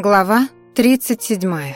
Глава 37.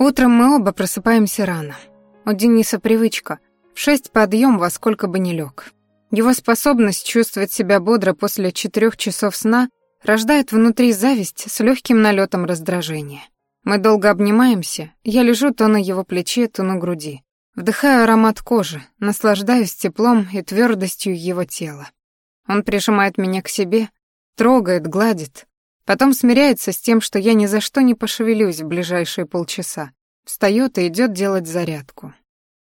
Утром мы оба просыпаемся рано. У Дениса привычка. В шесть подъем во сколько бы ни лег. Его способность чувствовать себя бодро после четырех часов сна рождает внутри зависть с легким налетом раздражения. Мы долго обнимаемся, я лежу то на его плече, то на груди. Вдыхаю аромат кожи, наслаждаюсь теплом и твердостью его тела. Он прижимает меня к себе, трогает, гладит, Потом смиряется с тем, что я ни за что не пошевелюсь в ближайшие полчаса. Встает и идет делать зарядку.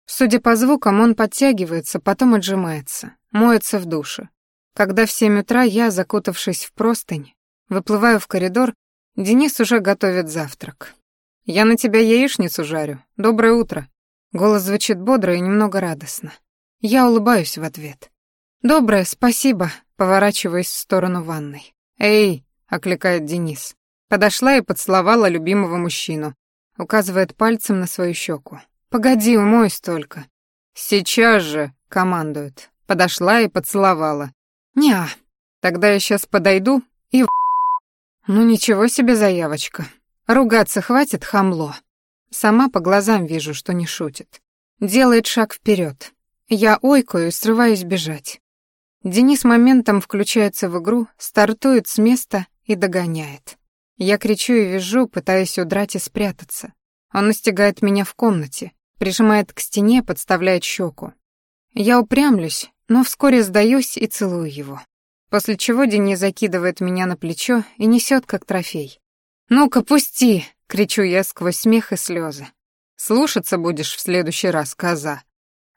Судя по звукам, он подтягивается, потом отжимается, моется в душе. Когда в семь утра я, закутавшись в простынь, выплываю в коридор, Денис уже готовит завтрак. «Я на тебя яичницу жарю. Доброе утро». Голос звучит бодро и немного радостно. Я улыбаюсь в ответ. «Доброе, спасибо», поворачиваясь в сторону ванной. «Эй, — окликает Денис. Подошла и поцеловала любимого мужчину. Указывает пальцем на свою щеку. «Погоди, умоюсь только». «Сейчас же», — командует. Подошла и поцеловала. «Неа, тогда я сейчас подойду и...» «Ну ничего себе заявочка. Ругаться хватит, хамло». Сама по глазам вижу, что не шутит. Делает шаг вперед. Я ойкаю и срываюсь бежать. Денис моментом включается в игру, стартует с места и догоняет. Я кричу и визжу, пытаясь удрать и спрятаться. Он настигает меня в комнате, прижимает к стене, подставляет щеку. Я упрямлюсь, но вскоре сдаюсь и целую его. После чего Денис закидывает меня на плечо и несет как трофей. «Ну-ка, пусти!» — кричу я сквозь смех и слезы. «Слушаться будешь в следующий раз, коза!»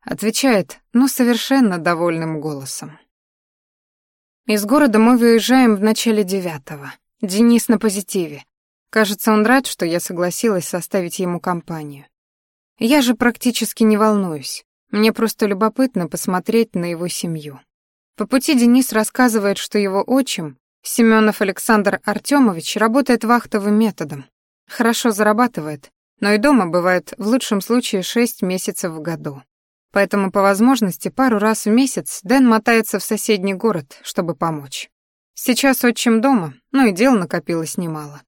Отвечает, но совершенно довольным голосом. Из города мы выезжаем в начале девятого. Денис на позитиве. Кажется, он рад, что я согласилась составить ему компанию. Я же практически не волнуюсь. Мне просто любопытно посмотреть на его семью. По пути Денис рассказывает, что его отчим, Семенов Александр Артемович, работает вахтовым методом. Хорошо зарабатывает, но и дома бывает в лучшем случае шесть месяцев в году. Поэтому по возможности пару раз в месяц Дэн мотается в соседний город, чтобы помочь. Сейчас отчим дома, но и дел накопилось немало.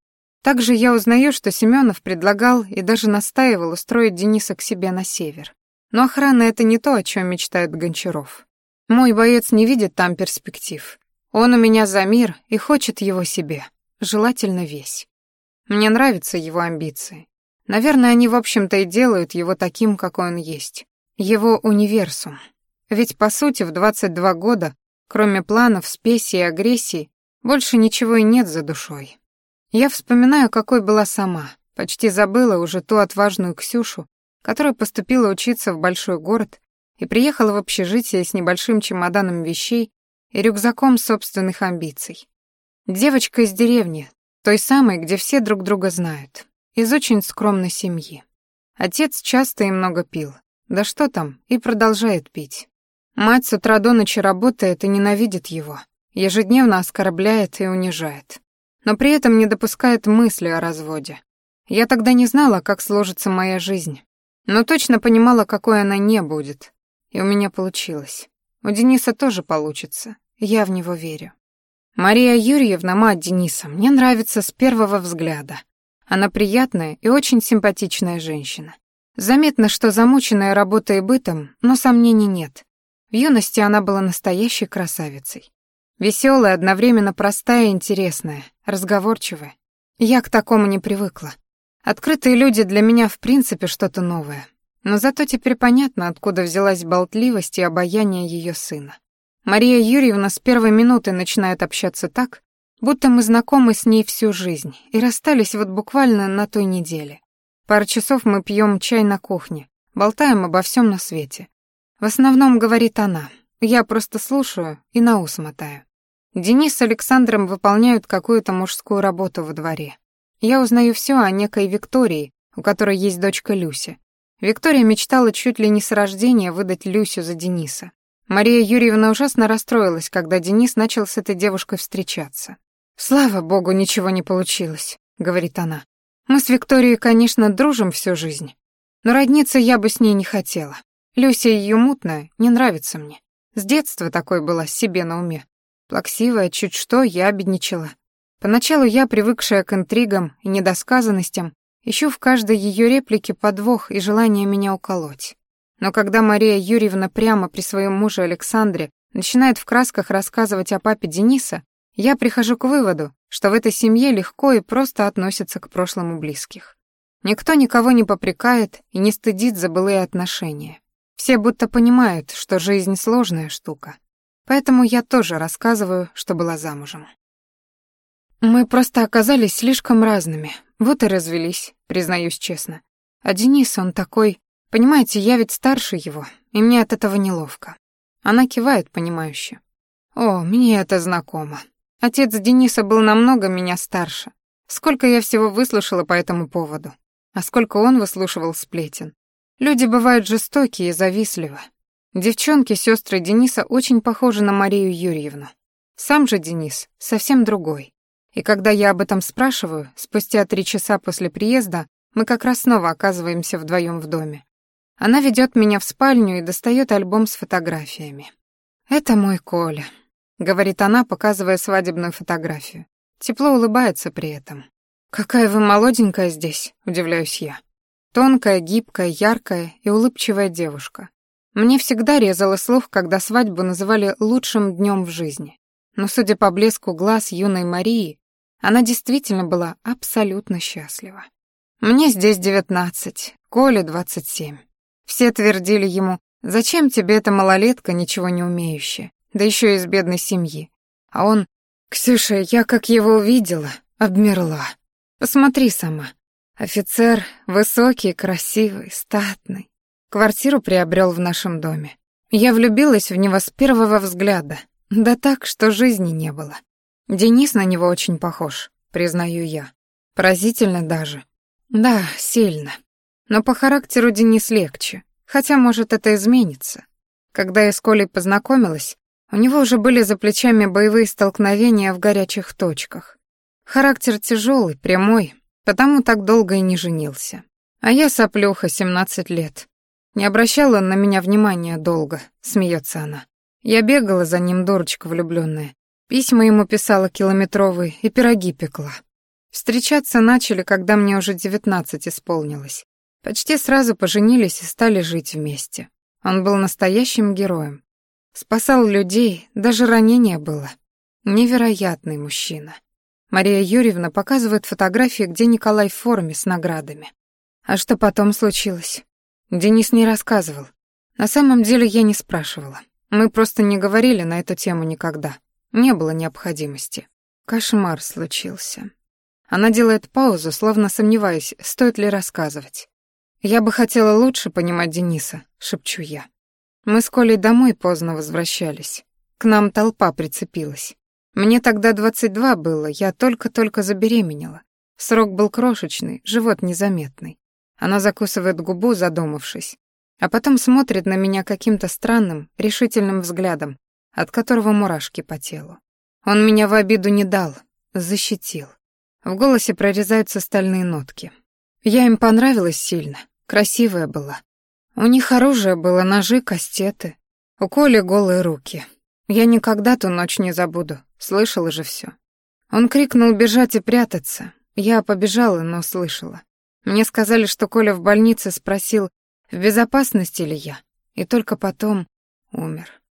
Также я узнаю, что Семенов предлагал и даже настаивал устроить Дениса к себе на север. Но охрана — это не то, о чем мечтает Гончаров. Мой боец не видит там перспектив. Он у меня за мир и хочет его себе, желательно весь. Мне нравятся его амбиции. Наверное, они, в общем-то, и делают его таким, какой он есть его универсум. Ведь, по сути, в 22 года, кроме планов, спеси и агрессии, больше ничего и нет за душой. Я вспоминаю, какой была сама, почти забыла уже ту отважную Ксюшу, которая поступила учиться в большой город и приехала в общежитие с небольшим чемоданом вещей и рюкзаком собственных амбиций. Девочка из деревни, той самой, где все друг друга знают, из очень скромной семьи. Отец часто и много пил, да что там, и продолжает пить. Мать с утра до ночи работает и ненавидит его, ежедневно оскорбляет и унижает. Но при этом не допускает мысли о разводе. Я тогда не знала, как сложится моя жизнь, но точно понимала, какой она не будет. И у меня получилось. У Дениса тоже получится. Я в него верю. Мария Юрьевна, мать Дениса, мне нравится с первого взгляда. Она приятная и очень симпатичная женщина. Заметно, что замученная работой и бытом, но сомнений нет. В юности она была настоящей красавицей. Веселая, одновременно простая и интересная, разговорчивая. Я к такому не привыкла. Открытые люди для меня в принципе что-то новое. Но зато теперь понятно, откуда взялась болтливость и обаяние ее сына. Мария Юрьевна с первой минуты начинает общаться так, будто мы знакомы с ней всю жизнь и расстались вот буквально на той неделе. Пару часов мы пьем чай на кухне, болтаем обо всем на свете. В основном говорит она. Я просто слушаю и на ус мотаю. Денис с Александром выполняют какую-то мужскую работу во дворе. Я узнаю все о некой Виктории, у которой есть дочка Люся. Виктория мечтала чуть ли не с рождения выдать Люсю за Дениса. Мария Юрьевна ужасно расстроилась, когда Денис начал с этой девушкой встречаться. «Слава богу, ничего не получилось», — говорит она. Мы с Викторией, конечно, дружим всю жизнь, но родниться я бы с ней не хотела. Люся ее мутная, не нравится мне. С детства такой была себе на уме. Плаксивая, чуть что, я обедничала. Поначалу я, привыкшая к интригам и недосказанностям, ищу в каждой ее реплике подвох и желание меня уколоть. Но когда Мария Юрьевна прямо при своем муже Александре начинает в красках рассказывать о папе Дениса, я прихожу к выводу, что в этой семье легко и просто относятся к прошлому близких. Никто никого не попрекает и не стыдит за былые отношения. Все будто понимают, что жизнь сложная штука. Поэтому я тоже рассказываю, что была замужем. Мы просто оказались слишком разными, вот и развелись, признаюсь честно. А Денис, он такой... Понимаете, я ведь старше его, и мне от этого неловко. Она кивает, понимающе. О, мне это знакомо. Отец Дениса был намного меня старше. Сколько я всего выслушала по этому поводу. А сколько он выслушивал сплетен. Люди бывают жестокие и завистливы. Девчонки, сестры Дениса, очень похожи на Марию Юрьевну. Сам же Денис совсем другой. И когда я об этом спрашиваю, спустя три часа после приезда, мы как раз снова оказываемся вдвоем в доме. Она ведет меня в спальню и достает альбом с фотографиями. «Это мой Коля», — говорит она, показывая свадебную фотографию. Тепло улыбается при этом. «Какая вы молоденькая здесь», — удивляюсь я. Тонкая, гибкая, яркая и улыбчивая девушка. Мне всегда резало слух, когда свадьбу называли лучшим днем в жизни. Но, судя по блеску глаз юной Марии, она действительно была абсолютно счастлива. Мне здесь девятнадцать, Коле двадцать семь. Все твердили ему, зачем тебе эта малолетка, ничего не умеющая, да еще из бедной семьи. А он, Ксюша, я как его увидела, обмерла. Посмотри сама, Офицер высокий, красивый, статный. Квартиру приобрел в нашем доме. Я влюбилась в него с первого взгляда, да так, что жизни не было. Денис на него очень похож, признаю я. Поразительно даже. Да, сильно. Но по характеру Денис легче, хотя, может, это изменится. Когда я с Колей познакомилась, у него уже были за плечами боевые столкновения в горячих точках. Характер тяжелый, прямой, Потому так долго и не женился. А я соплюха, 17 лет. Не обращала на меня внимания долго, смеется она. Я бегала за ним, дурочка влюбленная. Письма ему писала километровые и пироги пекла. Встречаться начали, когда мне уже девятнадцать исполнилось. Почти сразу поженились и стали жить вместе. Он был настоящим героем. Спасал людей, даже ранение было. Невероятный мужчина. Мария Юрьевна показывает фотографии, где Николай в форме с наградами. А что потом случилось? Денис не рассказывал. На самом деле я не спрашивала. Мы просто не говорили на эту тему никогда. Не было необходимости. Кошмар случился. Она делает паузу, словно сомневаясь, стоит ли рассказывать. «Я бы хотела лучше понимать Дениса», — шепчу я. Мы с Колей домой поздно возвращались. К нам толпа прицепилась. Мне тогда 22 было, я только-только забеременела. Срок был крошечный, живот незаметный. Она закусывает губу, задумавшись, а потом смотрит на меня каким-то странным, решительным взглядом, от которого мурашки по телу. Он меня в обиду не дал, защитил. В голосе прорезаются стальные нотки. Я им понравилась сильно, красивая была. У них оружие было, ножи, кастеты. У Коли голые руки. Я никогда ту ночь не забуду, слышала же все. Он крикнул бежать и прятаться. Я побежала, но слышала. Мне сказали, что Коля в больнице спросил, в безопасности ли я, и только потом умер.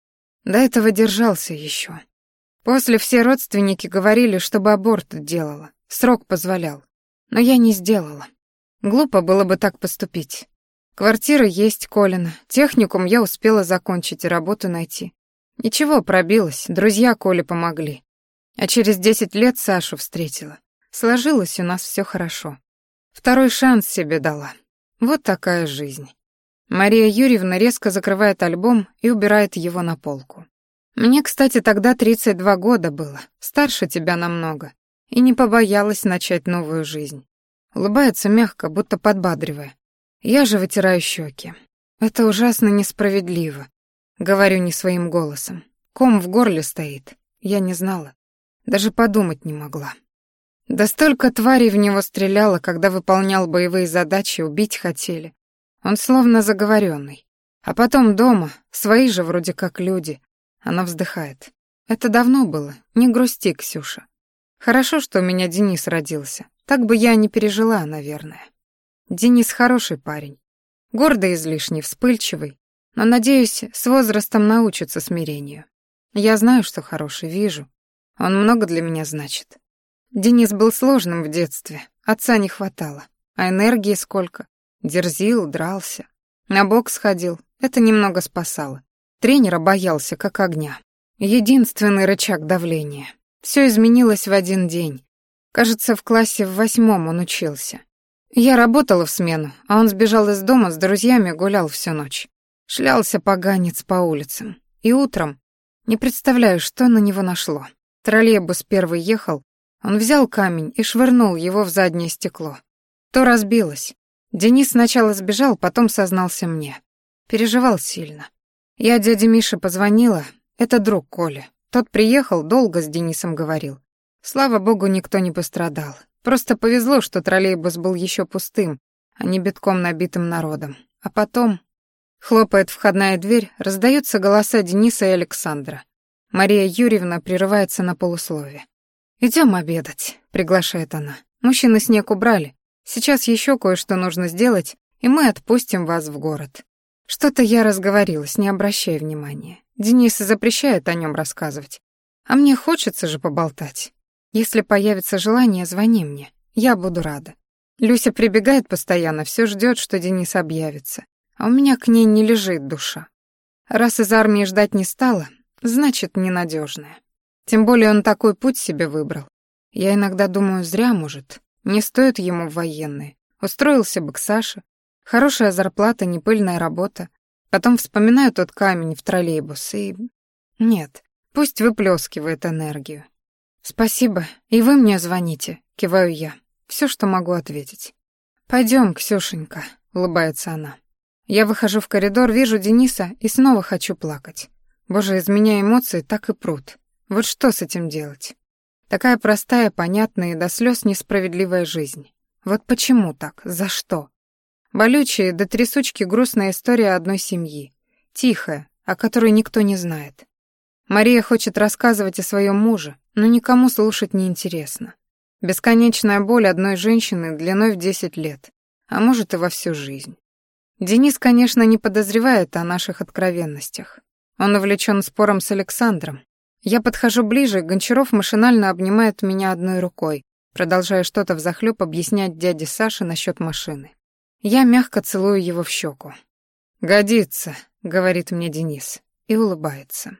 До этого держался еще. После все родственники говорили, чтобы аборт делала, срок позволял. Но я не сделала. Глупо было бы так поступить. Квартира есть Колина, техникум я успела закончить и работу найти. Ничего, пробилась, друзья Коле помогли. А через десять лет Сашу встретила. Сложилось у нас все хорошо. Второй шанс себе дала. Вот такая жизнь. Мария Юрьевна резко закрывает альбом и убирает его на полку. Мне, кстати, тогда 32 года было, старше тебя намного, и не побоялась начать новую жизнь. Улыбается мягко, будто подбадривая. Я же вытираю щеки. Это ужасно несправедливо. Говорю не своим голосом. Ком в горле стоит. Я не знала. Даже подумать не могла. Да столько тварей в него стреляло, когда выполнял боевые задачи, убить хотели. Он словно заговоренный. А потом дома, свои же вроде как люди. Она вздыхает. Это давно было, не грусти, Ксюша. Хорошо, что у меня Денис родился. Так бы я не пережила, наверное. Денис хороший парень. Гордый излишне, вспыльчивый. Но, надеюсь, с возрастом научится смирению. Я знаю, что хороший, вижу. Он много для меня значит. Денис был сложным в детстве, отца не хватало. А энергии сколько. Дерзил, дрался. На бокс ходил, это немного спасало. Тренера боялся, как огня. Единственный рычаг давления. Все изменилось в один день. Кажется, в классе в восьмом он учился. Я работала в смену, а он сбежал из дома с друзьями, гулял всю ночь. Шлялся поганец по улицам. И утром, не представляю, что на него нашло. Троллейбус первый ехал, он взял камень и швырнул его в заднее стекло. То разбилось. Денис сначала сбежал, потом сознался мне. Переживал сильно. Я дяде Мише позвонила, это друг Коля. Тот приехал, долго с Денисом говорил. Слава богу, никто не пострадал. Просто повезло, что троллейбус был еще пустым, а не битком набитым народом. А потом... Хлопает входная дверь, раздаются голоса Дениса и Александра. Мария Юрьевна прерывается на полуслове. «Идем обедать», — приглашает она. «Мужчины снег убрали. Сейчас еще кое-что нужно сделать, и мы отпустим вас в город». Что-то я разговорилась, не обращая внимания. Денис запрещает о нем рассказывать. А мне хочется же поболтать. Если появится желание, звони мне. Я буду рада. Люся прибегает постоянно, все ждет, что Денис объявится. А у меня к ней не лежит душа. Раз из армии ждать не стала, значит, ненадежная. Тем более он такой путь себе выбрал. Я иногда думаю, зря, может. Не стоит ему в военные. Устроился бы к Саше, Хорошая зарплата, не пыльная работа. Потом вспоминаю тот камень в троллейбус и... Нет, пусть выплескивает энергию. «Спасибо, и вы мне звоните», — киваю я. Все, что могу ответить. Пойдем, Ксюшенька», — улыбается она. Я выхожу в коридор, вижу Дениса и снова хочу плакать. Боже, из меня эмоции так и прут. Вот что с этим делать? Такая простая, понятная и до слез несправедливая жизнь. Вот почему так? За что? Болючая до трясучки грустная история одной семьи. Тихая, о которой никто не знает. Мария хочет рассказывать о своем муже, но никому слушать не интересно. Бесконечная боль одной женщины длиной в 10 лет, а может и во всю жизнь. Денис, конечно, не подозревает о наших откровенностях. Он увлечен спором с Александром. Я подхожу ближе, Гончаров машинально обнимает меня одной рукой, продолжая что-то взахлёб объяснять дяде Саше насчет машины. Я мягко целую его в щеку. «Годится», — говорит мне Денис и улыбается.